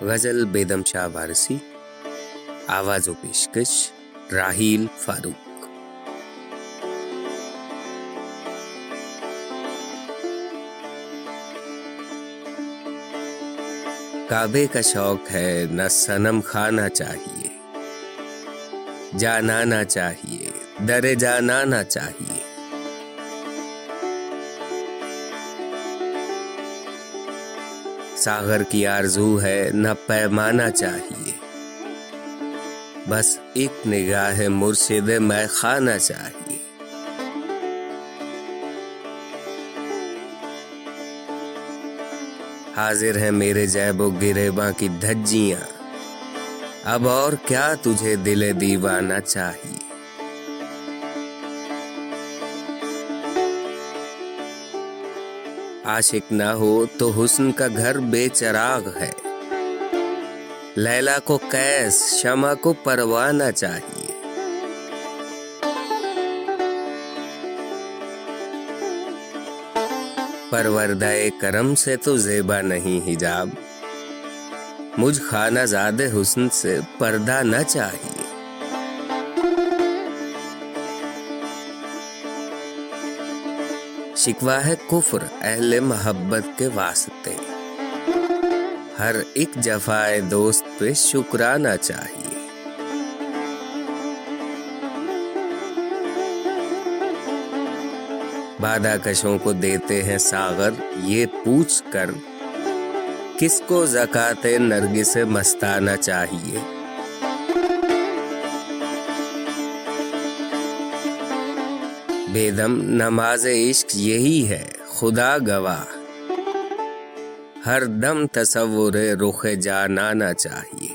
غزل بیدم شاہ وارسی، آواز و پیشکش راہیل فاروق۔ کعبے کا شوق ہے نہ سنم کھانا چاہیے، جانانا چاہیے در جانانا چاہیے۔ ساغر کی آرزو ہے، نہ پیمانا چاہیے۔ بس ایک نگاہ مرشد میں خانہ چاہیے۔ حاضر ہے میرے جیب و گریباں کی دھجیاں۔ اب اور کیا تجھے دل دیوانا چاہیے؟ عاشق نہ ہو تو حسن کا گھر بے چراغ ہے۔ لیلا کو کیس شمع کو پروانا چاہیے۔ پروردہ کرم سے تو زیبا نہیں حجاب۔ مجھ خانہ زاد حسن سے پردہ نہ چاہیے۔ شکوا ہے کفر، اہل محبت کے واسطے۔ ہر ایک جفائے دوست پہ شکرانا چاہیے۔ بادہ کشوں کو دیتے ہیں ساغر، یہ پوچھ کر کس کو زکات نرگی سے مستانا چاہیے؟ بیدم نماز عشق یہی ہے خدا گواہ۔ ہر دم تصور رخ جانانا چاہیے۔